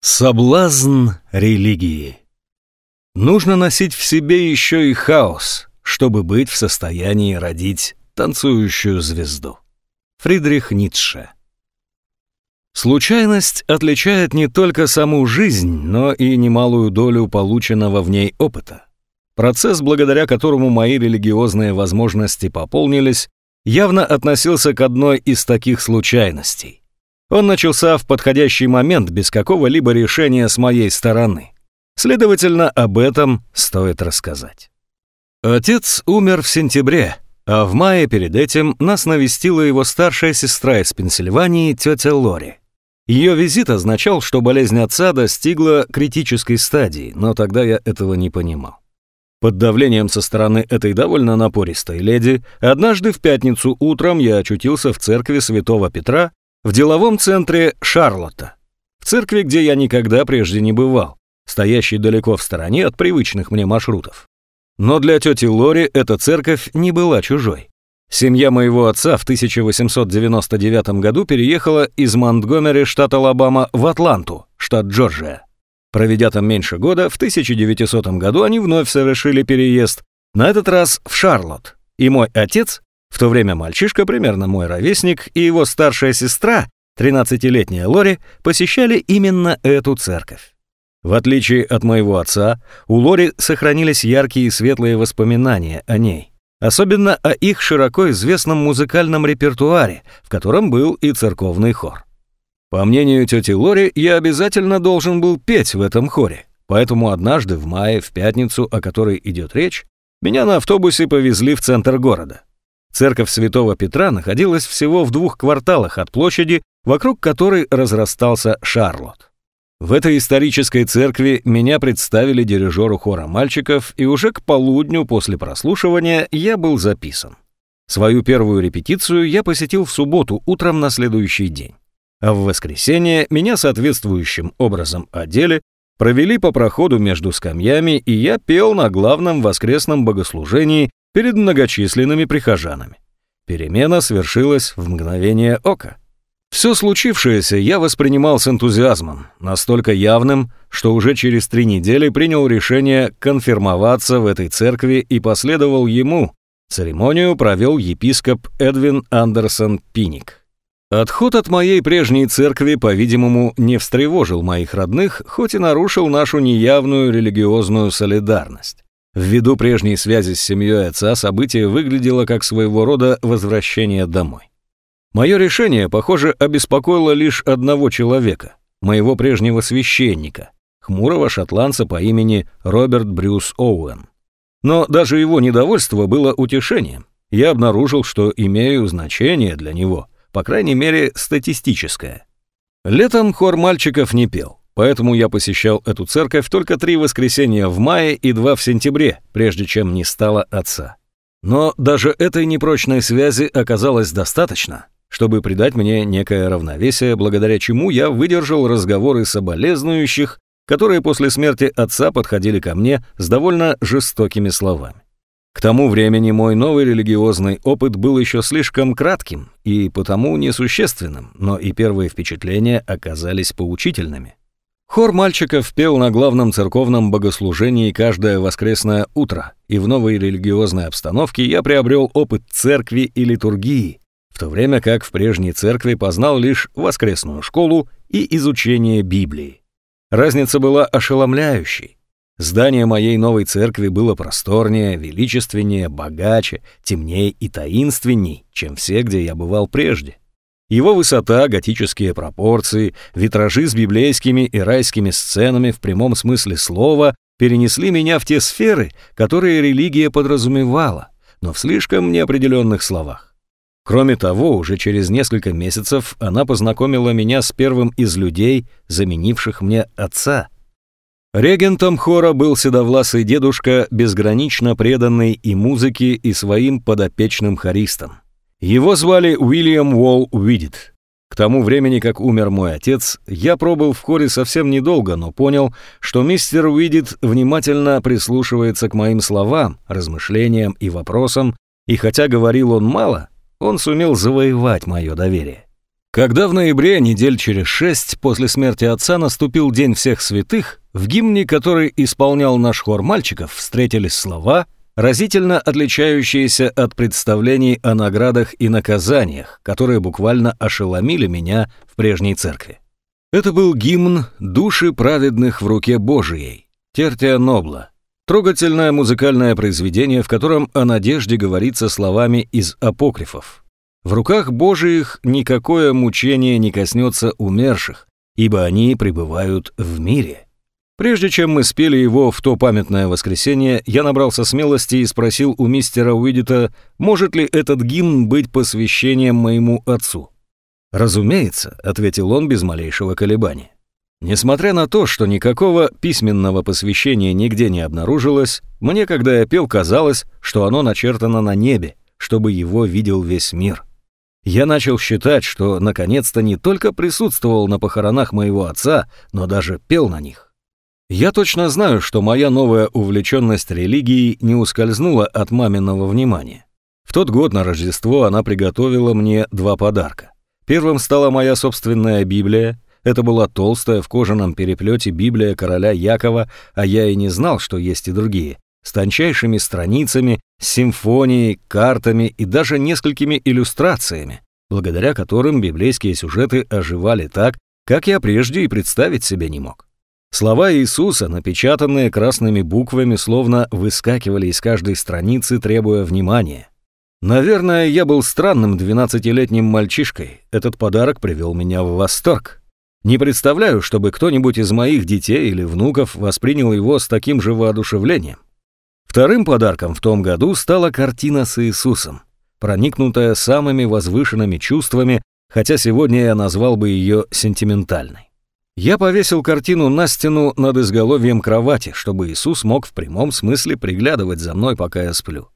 Соблазн религии. Нужно носить в себе еще и хаос, чтобы быть в состоянии родить танцующую звезду. Фридрих Ницше. Случайность отличает не только саму жизнь, но и немалую долю полученного в ней опыта. Процесс, благодаря которому мои религиозные возможности пополнились, явно относился к одной из таких случайностей. Он начался в подходящий момент без какого-либо решения с моей стороны. Следовательно, об этом стоит рассказать. Отец умер в сентябре, а в мае перед этим нас навестила его старшая сестра из Пенсильвании, тетя Лори. Ее визит означал, что болезнь отца достигла критической стадии, но тогда я этого не понимал. Под давлением со стороны этой довольно напористой леди, однажды в пятницу утром я очутился в церкви святого Петра в деловом центре Шарлотта, в церкви, где я никогда прежде не бывал, стоящей далеко в стороне от привычных мне маршрутов. Но для тети Лори эта церковь не была чужой. Семья моего отца в 1899 году переехала из Монтгомери, штат Алабама, в Атланту, штат Джорджия. Проведя там меньше года, в 1900 году они вновь совершили переезд, на этот раз в Шарлотт. И мой отец в то время мальчишка, примерно мой ровесник, и его старшая сестра, 13-летняя Лори, посещали именно эту церковь. В отличие от моего отца, у Лори сохранились яркие и светлые воспоминания о ней. Особенно о их широко известном музыкальном репертуаре, в котором был и церковный хор. По мнению тети Лори, я обязательно должен был петь в этом хоре, поэтому однажды в мае, в пятницу, о которой идет речь, меня на автобусе повезли в центр города. Церковь Святого Петра находилась всего в двух кварталах от площади, вокруг которой разрастался Шарлотт. В этой исторической церкви меня представили дирижеру хора мальчиков, и уже к полудню после прослушивания я был записан. Свою первую репетицию я посетил в субботу утром на следующий день. А в воскресенье меня соответствующим образом одели, провели по проходу между скамьями, и я пел на главном воскресном богослужении перед многочисленными прихожанами. Перемена свершилась в мгновение ока. Все случившееся я воспринимал с энтузиазмом, настолько явным, что уже через три недели принял решение конфирмоваться в этой церкви и последовал ему. Церемонию провел епископ Эдвин Андерсон Пиник. Отход от моей прежней церкви, по-видимому, не встревожил моих родных, хоть и нарушил нашу неявную религиозную солидарность. Ввиду прежней связи с семьей отца событие выглядело как своего рода возвращение домой. Мое решение, похоже, обеспокоило лишь одного человека, моего прежнего священника, хмурого шотландца по имени Роберт Брюс Оуэн. Но даже его недовольство было утешением. Я обнаружил, что имею значение для него, по крайней мере, статистическое. Летом хор мальчиков не пел. Поэтому я посещал эту церковь только три воскресенья в мае и два в сентябре, прежде чем не стало отца. Но даже этой непрочной связи оказалось достаточно, чтобы придать мне некое равновесие, благодаря чему я выдержал разговоры соболезнующих, которые после смерти отца подходили ко мне с довольно жестокими словами. К тому времени мой новый религиозный опыт был еще слишком кратким и потому несущественным, но и первые впечатления оказались поучительными. Хор мальчиков пел на главном церковном богослужении каждое воскресное утро, и в новой религиозной обстановке я приобрел опыт церкви и литургии, в то время как в прежней церкви познал лишь воскресную школу и изучение Библии. Разница была ошеломляющей. Здание моей новой церкви было просторнее, величественнее, богаче, темнее и таинственней, чем все, где я бывал прежде. Его высота, готические пропорции, витражи с библейскими и райскими сценами в прямом смысле слова перенесли меня в те сферы, которые религия подразумевала, но в слишком неопределенных словах. Кроме того, уже через несколько месяцев она познакомила меня с первым из людей, заменивших мне отца. Регентом хора был седовласый дедушка, безгранично преданный и музыке, и своим подопечным хористам. Его звали Уильям Уолл Уидит. К тому времени, как умер мой отец, я пробыл в хоре совсем недолго, но понял, что мистер Уидит внимательно прислушивается к моим словам, размышлениям и вопросам, и хотя говорил он мало, он сумел завоевать мое доверие. Когда в ноябре, недель через шесть, после смерти отца наступил День всех святых, в гимне, который исполнял наш хор мальчиков, встретились слова, разительно отличающиеся от представлений о наградах и наказаниях, которые буквально ошеломили меня в прежней церкви. Это был гимн «Души праведных в руке Божией» Тертия Нобла, трогательное музыкальное произведение, в котором о надежде говорится словами из апокрифов. В руках Божиих никакое мучение не коснется умерших, ибо они пребывают в мире. Прежде чем мы спели его в то памятное воскресенье, я набрался смелости и спросил у мистера Уидита, может ли этот гимн быть посвящением моему отцу. «Разумеется», — ответил он без малейшего колебания. Несмотря на то, что никакого письменного посвящения нигде не обнаружилось, мне, когда я пел, казалось, что оно начертано на небе, чтобы его видел весь мир. Я начал считать, что наконец-то не только присутствовал на похоронах моего отца, но даже пел на них. Я точно знаю, что моя новая увлеченность религией не ускользнула от маминого внимания. В тот год на Рождество она приготовила мне два подарка. Первым стала моя собственная Библия. Это была толстая в кожаном переплете Библия короля Якова, а я и не знал, что есть и другие с тончайшими страницами, симфонией, картами и даже несколькими иллюстрациями, благодаря которым библейские сюжеты оживали так, как я прежде и представить себе не мог. Слова Иисуса, напечатанные красными буквами, словно выскакивали из каждой страницы, требуя внимания. Наверное, я был странным двенадцатилетним мальчишкой. Этот подарок привел меня в восторг. Не представляю, чтобы кто-нибудь из моих детей или внуков воспринял его с таким же воодушевлением. Вторым подарком в том году стала картина с Иисусом, проникнутая самыми возвышенными чувствами, хотя сегодня я назвал бы ее сентиментальной. Я повесил картину на стену над изголовьем кровати, чтобы Иисус мог в прямом смысле приглядывать за мной, пока я сплю.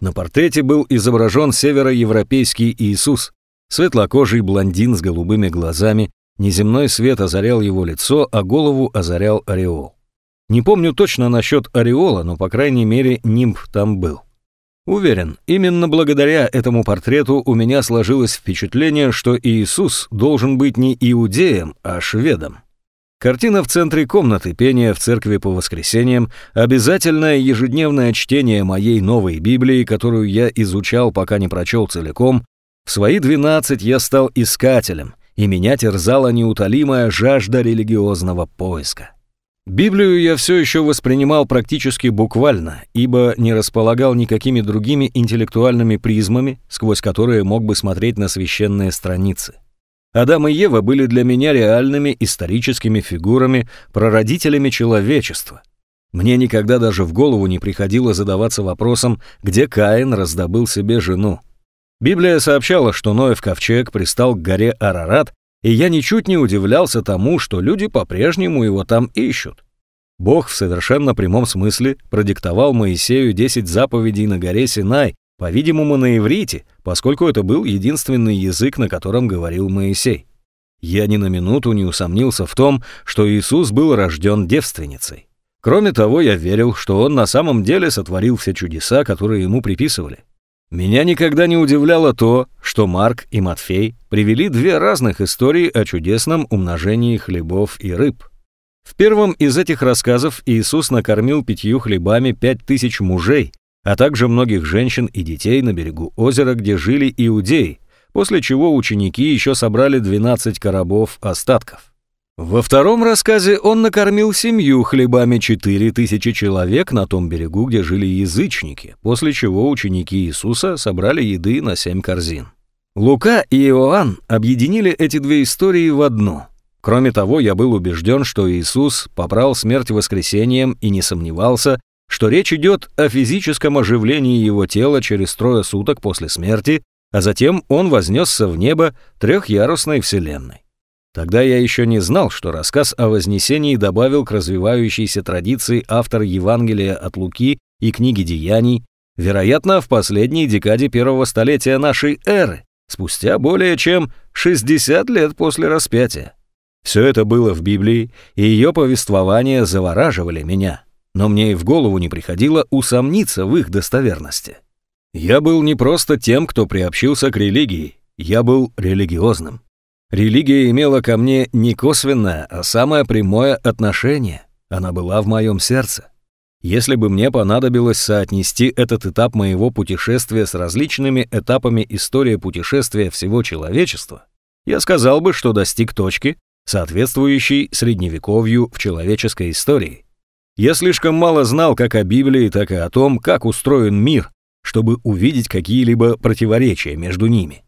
На портрете был изображен североевропейский Иисус, светлокожий блондин с голубыми глазами, неземной свет озарял его лицо, а голову озарял ореол. Не помню точно насчет ореола, но, по крайней мере, нимб там был. Уверен, именно благодаря этому портрету у меня сложилось впечатление, что Иисус должен быть не иудеем, а шведом. Картина в центре комнаты, пение в церкви по воскресеньям, обязательное ежедневное чтение моей новой Библии, которую я изучал, пока не прочел целиком. В свои 12 я стал искателем, и меня терзала неутолимая жажда религиозного поиска. Библию я все еще воспринимал практически буквально, ибо не располагал никакими другими интеллектуальными призмами, сквозь которые мог бы смотреть на священные страницы. Адам и Ева были для меня реальными историческими фигурами, прародителями человечества. Мне никогда даже в голову не приходило задаваться вопросом, где Каин раздобыл себе жену. Библия сообщала, что Ноев ковчег пристал к горе Арарат и я ничуть не удивлялся тому, что люди по-прежнему его там ищут. Бог в совершенно прямом смысле продиктовал Моисею 10 заповедей на горе Синай, по-видимому, на иврите, поскольку это был единственный язык, на котором говорил Моисей. Я ни на минуту не усомнился в том, что Иисус был рожден девственницей. Кроме того, я верил, что он на самом деле сотворил все чудеса, которые ему приписывали. Меня никогда не удивляло то, что Марк и Матфей привели две разных истории о чудесном умножении хлебов и рыб. В первом из этих рассказов Иисус накормил пятью хлебами пять тысяч мужей, а также многих женщин и детей на берегу озера, где жили иудеи, после чего ученики еще собрали 12 коробов остатков. Во втором рассказе он накормил семью хлебами четыре тысячи человек на том берегу, где жили язычники, после чего ученики Иисуса собрали еды на семь корзин. Лука и Иоанн объединили эти две истории в одну. Кроме того, я был убежден, что Иисус попрал смерть воскресением и не сомневался, что речь идет о физическом оживлении его тела через трое суток после смерти, а затем он вознесся в небо трехъярусной вселенной. Тогда я еще не знал, что рассказ о Вознесении добавил к развивающейся традиции автор Евангелия от Луки и книги Деяний, вероятно, в последней декаде первого столетия нашей эры, спустя более чем 60 лет после распятия. Все это было в Библии, и ее повествования завораживали меня, но мне и в голову не приходило усомниться в их достоверности. Я был не просто тем, кто приобщился к религии, я был религиозным. Религия имела ко мне не косвенное, а самое прямое отношение. Она была в моем сердце. Если бы мне понадобилось соотнести этот этап моего путешествия с различными этапами истории путешествия всего человечества, я сказал бы, что достиг точки, соответствующей средневековью в человеческой истории. Я слишком мало знал как о Библии, так и о том, как устроен мир, чтобы увидеть какие-либо противоречия между ними.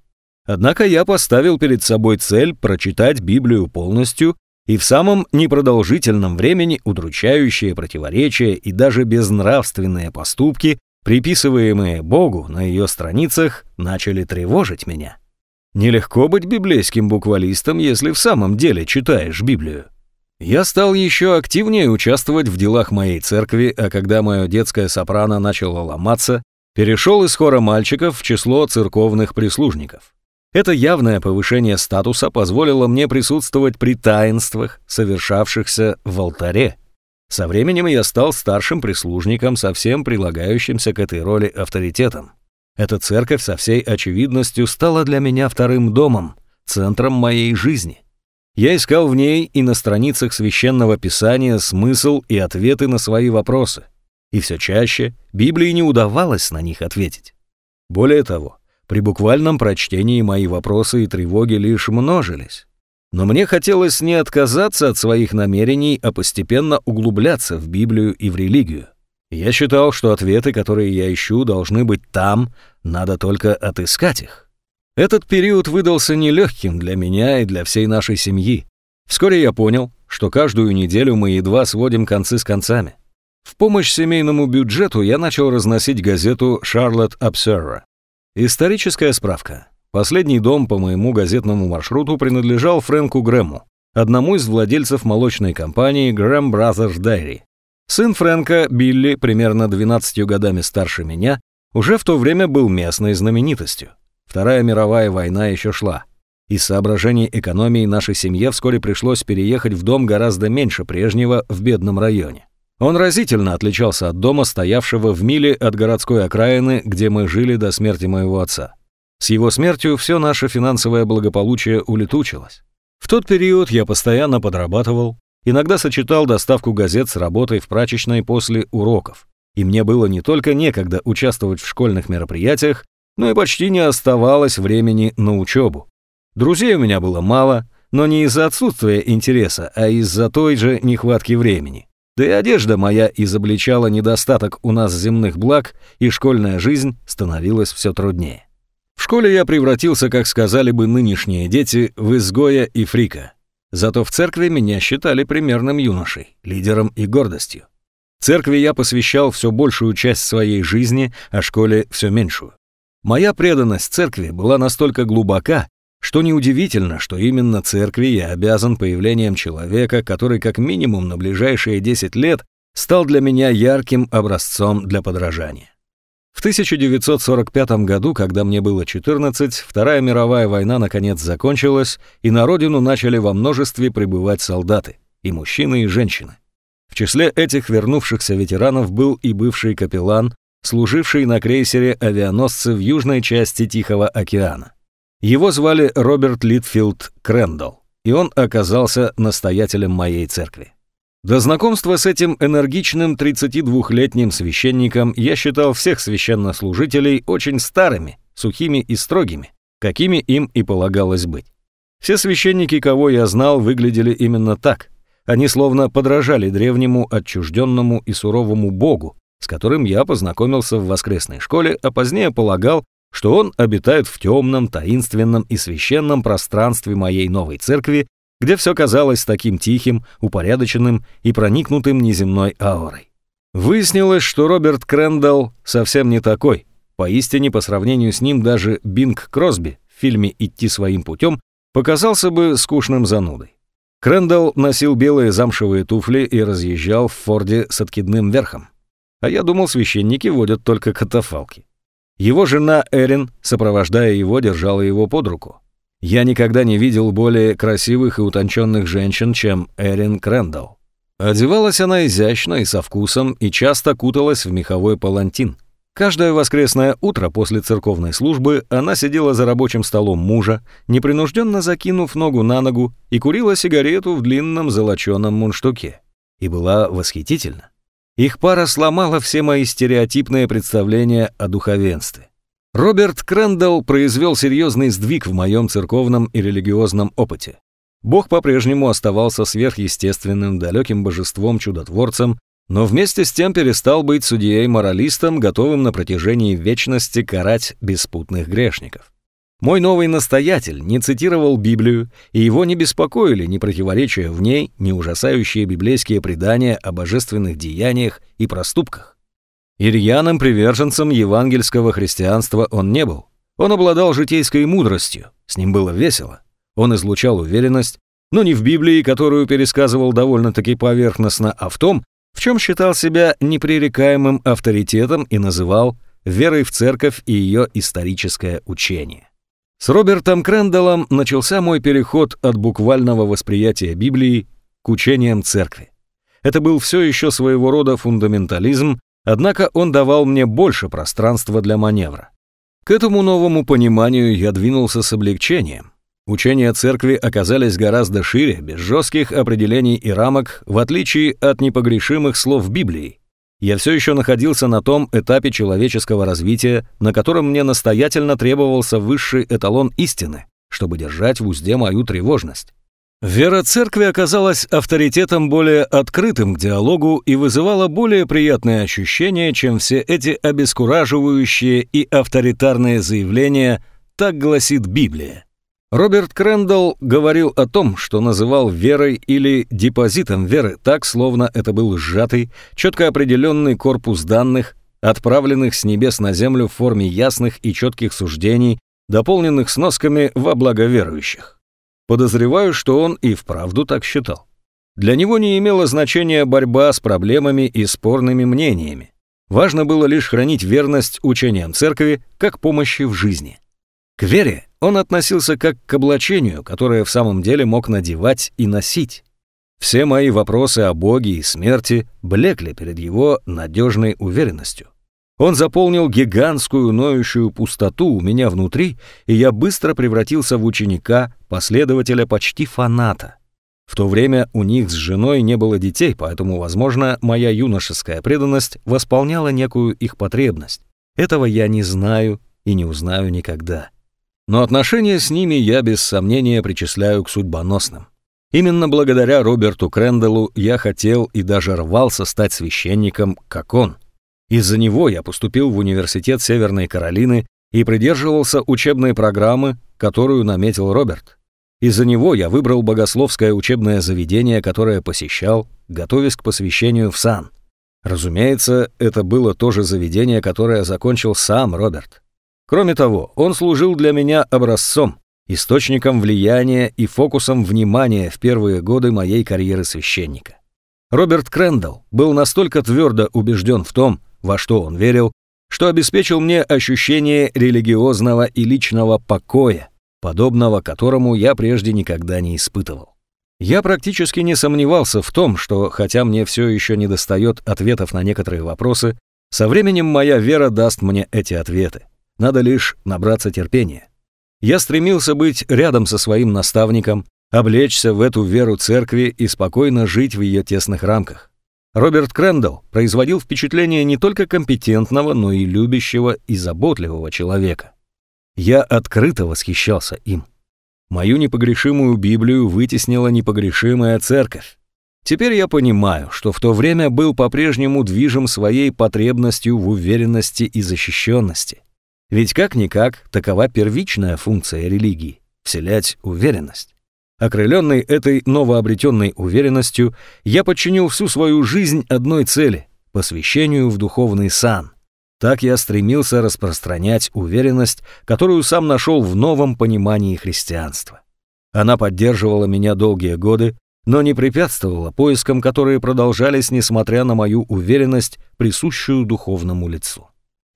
Однако я поставил перед собой цель прочитать Библию полностью и в самом непродолжительном времени удручающие противоречия и даже безнравственные поступки, приписываемые Богу на ее страницах, начали тревожить меня. Нелегко быть библейским буквалистом, если в самом деле читаешь Библию. Я стал еще активнее участвовать в делах моей церкви, а когда мое детское сопрано начало ломаться, перешел из хора мальчиков в число церковных прислужников. Это явное повышение статуса позволило мне присутствовать при таинствах, совершавшихся в алтаре. Со временем я стал старшим прислужником со всем прилагающимся к этой роли авторитетом. Эта церковь со всей очевидностью стала для меня вторым домом, центром моей жизни. Я искал в ней и на страницах священного писания смысл и ответы на свои вопросы. И все чаще Библии не удавалось на них ответить. Более того, при буквальном прочтении мои вопросы и тревоги лишь множились. Но мне хотелось не отказаться от своих намерений, а постепенно углубляться в Библию и в религию. Я считал, что ответы, которые я ищу, должны быть там, надо только отыскать их. Этот период выдался нелегким для меня и для всей нашей семьи. Вскоре я понял, что каждую неделю мы едва сводим концы с концами. В помощь семейному бюджету я начал разносить газету «Charlotte Observer». Историческая справка. Последний дом по моему газетному маршруту принадлежал Фрэнку Грэму, одному из владельцев молочной компании Graham Brothers Dairy. Сын Фрэнка, Билли, примерно 12 годами старше меня, уже в то время был местной знаменитостью. Вторая мировая война еще шла. Из соображений экономии нашей семье вскоре пришлось переехать в дом гораздо меньше прежнего в бедном районе. Он разительно отличался от дома, стоявшего в миле от городской окраины, где мы жили до смерти моего отца. С его смертью все наше финансовое благополучие улетучилось. В тот период я постоянно подрабатывал, иногда сочетал доставку газет с работой в прачечной после уроков. И мне было не только некогда участвовать в школьных мероприятиях, но и почти не оставалось времени на учебу. Друзей у меня было мало, но не из-за отсутствия интереса, а из-за той же нехватки времени. Да и одежда моя изобличала недостаток у нас земных благ, и школьная жизнь становилась все труднее. В школе я превратился, как сказали бы нынешние дети, в изгоя и фрика. Зато в церкви меня считали примерным юношей, лидером и гордостью. Церкви я посвящал все большую часть своей жизни, а школе все меньшую. Моя преданность церкви была настолько глубока, что неудивительно, что именно церкви я обязан появлением человека, который как минимум на ближайшие 10 лет стал для меня ярким образцом для подражания. В 1945 году, когда мне было 14, Вторая мировая война наконец закончилась, и на родину начали во множестве прибывать солдаты, и мужчины, и женщины. В числе этих вернувшихся ветеранов был и бывший капеллан, служивший на крейсере авианосцы в южной части Тихого океана. Его звали Роберт Литфилд Крэндалл, и он оказался настоятелем моей церкви. До знакомства с этим энергичным 32-летним священником я считал всех священнослужителей очень старыми, сухими и строгими, какими им и полагалось быть. Все священники, кого я знал, выглядели именно так. Они словно подражали древнему, отчужденному и суровому богу, с которым я познакомился в воскресной школе, а позднее полагал, что он обитает в темном, таинственном и священном пространстве моей новой церкви, где все казалось таким тихим, упорядоченным и проникнутым неземной аурой. Выяснилось, что Роберт Крэндалл совсем не такой. Поистине, по сравнению с ним, даже Бинг Кросби в фильме «Идти своим путем» показался бы скучным занудой. Крэндалл носил белые замшевые туфли и разъезжал в Форде с откидным верхом. А я думал, священники водят только катафалки. Его жена Эрин, сопровождая его, держала его под руку. Я никогда не видел более красивых и утонченных женщин, чем Эрин Крэндалл. Одевалась она изящно и со вкусом, и часто куталась в меховой палантин. Каждое воскресное утро после церковной службы она сидела за рабочим столом мужа, непринужденно закинув ногу на ногу, и курила сигарету в длинном золоченом мундштуке. И была восхитительна. Их пара сломала все мои стереотипные представления о духовенстве. Роберт Крэндалл произвел серьезный сдвиг в моем церковном и религиозном опыте. Бог по-прежнему оставался сверхъестественным, далеким божеством-чудотворцем, но вместе с тем перестал быть судьей-моралистом, готовым на протяжении вечности карать беспутных грешников. Мой новый настоятель не цитировал Библию, и его не беспокоили ни противоречия в ней, ни ужасающие библейские предания о божественных деяниях и проступках. Ирьяным приверженцем евангельского христианства он не был. Он обладал житейской мудростью, с ним было весело. Он излучал уверенность, но не в Библии, которую пересказывал довольно-таки поверхностно, а в том, в чем считал себя непререкаемым авторитетом и называл верой в церковь и ее историческое учение. С Робертом Крэндаллом начался мой переход от буквального восприятия Библии к учениям церкви. Это был все еще своего рода фундаментализм, однако он давал мне больше пространства для маневра. К этому новому пониманию я двинулся с облегчением. Учения церкви оказались гораздо шире, без жестких определений и рамок, в отличие от непогрешимых слов Библии. Я все еще находился на том этапе человеческого развития, на котором мне настоятельно требовался высший эталон истины, чтобы держать в узде мою тревожность. Вера церкви оказалась авторитетом более открытым к диалогу и вызывала более приятные ощущения, чем все эти обескураживающие и авторитарные заявления «так гласит Библия». Роберт Крэндалл говорил о том, что называл верой или депозитом веры, так, словно это был сжатый, четко определенный корпус данных, отправленных с небес на землю в форме ясных и четких суждений, дополненных сносками во благо верующих. Подозреваю, что он и вправду так считал. Для него не имело значения борьба с проблемами и спорными мнениями. Важно было лишь хранить верность учениям церкви как помощи в жизни. К вере он относился как к облачению, которое в самом деле мог надевать и носить. Все мои вопросы о Боге и смерти блекли перед его надежной уверенностью. Он заполнил гигантскую ноющую пустоту у меня внутри, и я быстро превратился в ученика, последователя, почти фаната. В то время у них с женой не было детей, поэтому, возможно, моя юношеская преданность восполняла некую их потребность. Этого я не знаю и не узнаю никогда но отношения с ними я без сомнения причисляю к судьбоносным. Именно благодаря Роберту Крэндаллу я хотел и даже рвался стать священником, как он. Из-за него я поступил в университет Северной Каролины и придерживался учебной программы, которую наметил Роберт. Из-за него я выбрал богословское учебное заведение, которое посещал, готовясь к посвящению в сан. Разумеется, это было то же заведение, которое закончил сам Роберт. Кроме того, он служил для меня образцом, источником влияния и фокусом внимания в первые годы моей карьеры священника. Роберт Крэндалл был настолько твердо убежден в том, во что он верил, что обеспечил мне ощущение религиозного и личного покоя, подобного которому я прежде никогда не испытывал. Я практически не сомневался в том, что, хотя мне все еще не достает ответов на некоторые вопросы, со временем моя вера даст мне эти ответы. Надо лишь набраться терпения. Я стремился быть рядом со своим наставником, облечься в эту веру церкви и спокойно жить в ее тесных рамках. Роберт Крэндалл производил впечатление не только компетентного, но и любящего и заботливого человека. Я открыто восхищался им. Мою непогрешимую Библию вытеснила непогрешимая церковь. Теперь я понимаю, что в то время был по-прежнему движим своей потребностью в уверенности и защищенности. Ведь как-никак такова первичная функция религии – вселять уверенность. Окрыленный этой новообретенной уверенностью, я подчинил всю свою жизнь одной цели – посвящению в духовный сан. Так я стремился распространять уверенность, которую сам нашел в новом понимании христианства. Она поддерживала меня долгие годы, но не препятствовала поискам, которые продолжались, несмотря на мою уверенность, присущую духовному лицу.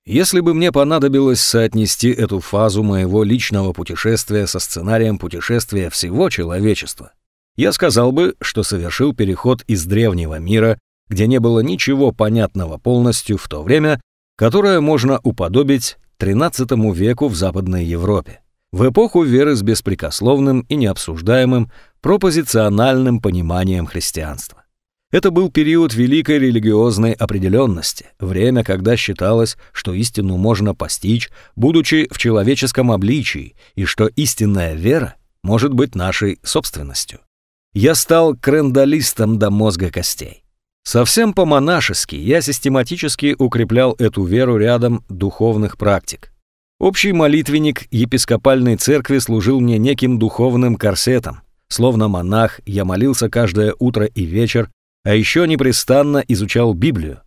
Если бы мне понадобилось соотнести эту фазу моего личного путешествия со сценарием путешествия всего человечества, я сказал бы, что совершил переход из древнего мира, где не было ничего понятного полностью в то время, которое можно уподобить XIII веку в Западной Европе, в эпоху веры с беспрекословным и необсуждаемым пропозициональным пониманием христианства. Это был период великой религиозной определенности, время, когда считалось, что истину можно постичь, будучи в человеческом обличии, и что истинная вера может быть нашей собственностью. Я стал крендалистом до мозга костей. Совсем по-монашески я систематически укреплял эту веру рядом духовных практик. Общий молитвенник епископальной церкви служил мне неким духовным корсетом. Словно монах, я молился каждое утро и вечер, а еще непрестанно изучал Библию.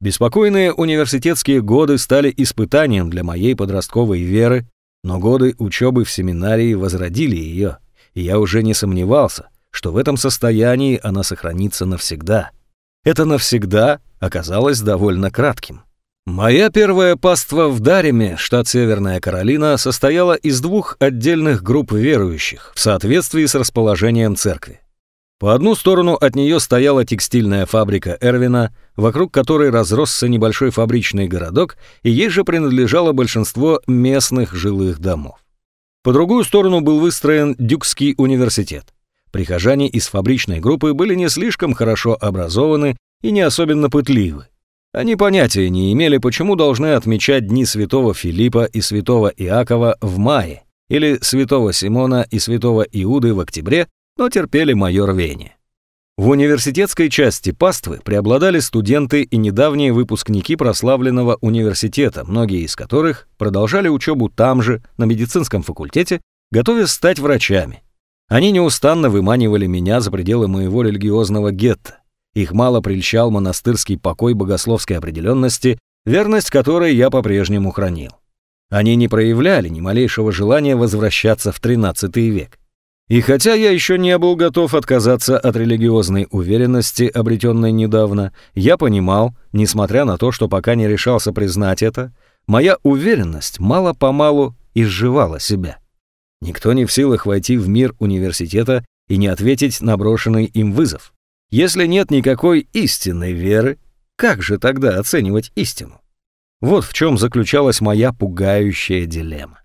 Беспокойные университетские годы стали испытанием для моей подростковой веры, но годы учебы в семинарии возродили ее, и я уже не сомневался, что в этом состоянии она сохранится навсегда. Это навсегда оказалось довольно кратким. Моя первая паства в Дареме, штат Северная Каролина, состояла из двух отдельных групп верующих в соответствии с расположением церкви. По одну сторону от нее стояла текстильная фабрика Эрвина, вокруг которой разросся небольшой фабричный городок, и ей же принадлежало большинство местных жилых домов. По другую сторону был выстроен Дюкский университет. Прихожане из фабричной группы были не слишком хорошо образованы и не особенно пытливы. Они понятия не имели, почему должны отмечать дни святого Филиппа и святого Иакова в мае или святого Симона и святого Иуды в октябре, но терпели мое рвение. В университетской части паствы преобладали студенты и недавние выпускники прославленного университета, многие из которых продолжали учебу там же, на медицинском факультете, готовясь стать врачами. Они неустанно выманивали меня за пределы моего религиозного гетто. Их мало прельщал монастырский покой богословской определенности, верность которой я по-прежнему хранил. Они не проявляли ни малейшего желания возвращаться в XIII век. И хотя я еще не был готов отказаться от религиозной уверенности, обретенной недавно, я понимал, несмотря на то, что пока не решался признать это, моя уверенность мало-помалу изживала себя. Никто не в силах войти в мир университета и не ответить на брошенный им вызов. Если нет никакой истинной веры, как же тогда оценивать истину? Вот в чем заключалась моя пугающая дилемма.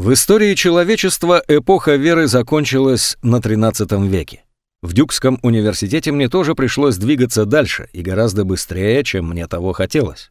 В истории человечества эпоха веры закончилась на XIII веке. В Дюкском университете мне тоже пришлось двигаться дальше и гораздо быстрее, чем мне того хотелось.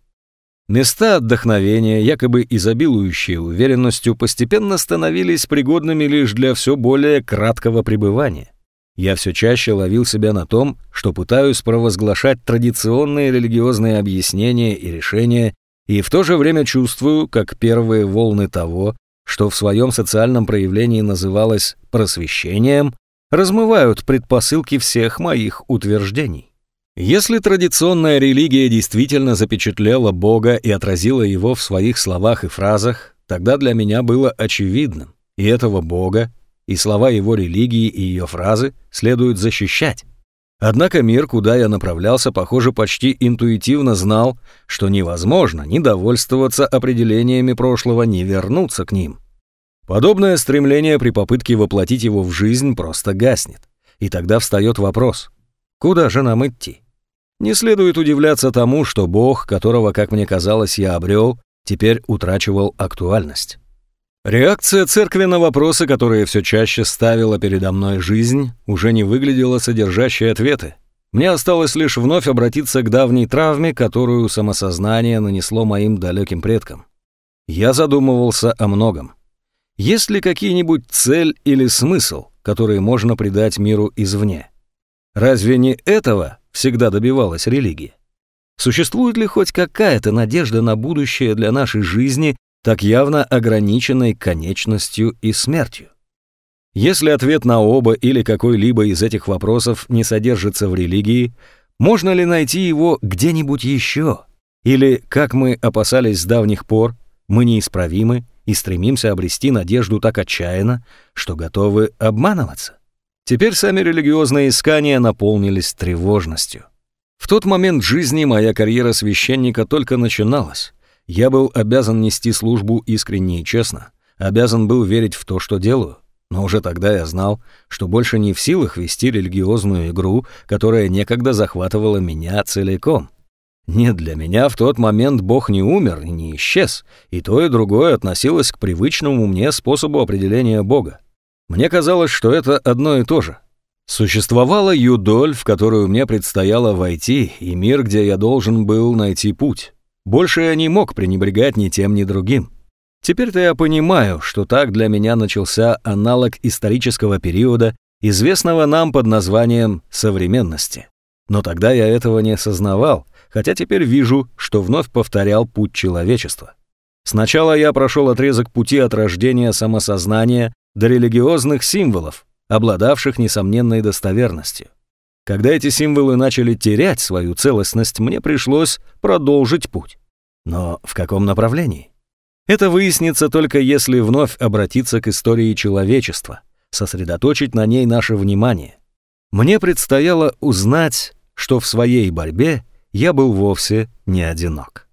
Места отдохновения, якобы изобилующие уверенностью, постепенно становились пригодными лишь для все более краткого пребывания. Я все чаще ловил себя на том, что пытаюсь провозглашать традиционные религиозные объяснения и решения, и в то же время чувствую, как первые волны того, что в своем социальном проявлении называлось просвещением, размывают предпосылки всех моих утверждений. Если традиционная религия действительно запечатлела Бога и отразила его в своих словах и фразах, тогда для меня было очевидным, и этого Бога, и слова его религии и ее фразы следует защищать. Однако мир, куда я направлялся, похоже, почти интуитивно знал, что невозможно ни довольствоваться определениями прошлого, ни вернуться к ним. Подобное стремление при попытке воплотить его в жизнь просто гаснет. И тогда встает вопрос, куда же нам идти? Не следует удивляться тому, что Бог, которого, как мне казалось, я обрел, теперь утрачивал актуальность. Реакция церкви на вопросы, которые все чаще ставила передо мной жизнь, уже не выглядела содержащей ответы. Мне осталось лишь вновь обратиться к давней травме, которую самосознание нанесло моим далеким предкам. Я задумывался о многом. Есть ли какие-нибудь цель или смысл, которые можно придать миру извне? Разве не этого всегда добивалась религия? Существует ли хоть какая-то надежда на будущее для нашей жизни так явно ограниченной конечностью и смертью? Если ответ на оба или какой-либо из этих вопросов не содержится в религии, можно ли найти его где-нибудь еще? Или, как мы опасались с давних пор, мы неисправимы и стремимся обрести надежду так отчаянно, что готовы обманываться? Теперь сами религиозные искания наполнились тревожностью. В тот момент жизни моя карьера священника только начиналась. Я был обязан нести службу искренне и честно, обязан был верить в то, что делаю. Но уже тогда я знал, что больше не в силах вести религиозную игру, которая некогда захватывала меня целиком. Нет, для меня в тот момент Бог не умер и не исчез, и то и другое относилось к привычному мне способу определения Бога. Мне казалось, что это одно и то же. Существовала юдоль, в которую мне предстояло войти, и мир, где я должен был найти путь. Больше я не мог пренебрегать ни тем, ни другим. Теперь-то я понимаю, что так для меня начался аналог исторического периода, известного нам под названием современности. Но тогда я этого не осознавал, хотя теперь вижу, что вновь повторял путь человечества. Сначала я прошел отрезок пути от рождения самосознания до религиозных символов, обладавших несомненной достоверностью. Когда эти символы начали терять свою целостность, мне пришлось продолжить путь. Но в каком направлении? Это выяснится только если вновь обратиться к истории человечества, сосредоточить на ней наше внимание. Мне предстояло узнать, что в своей борьбе я был вовсе не одинок.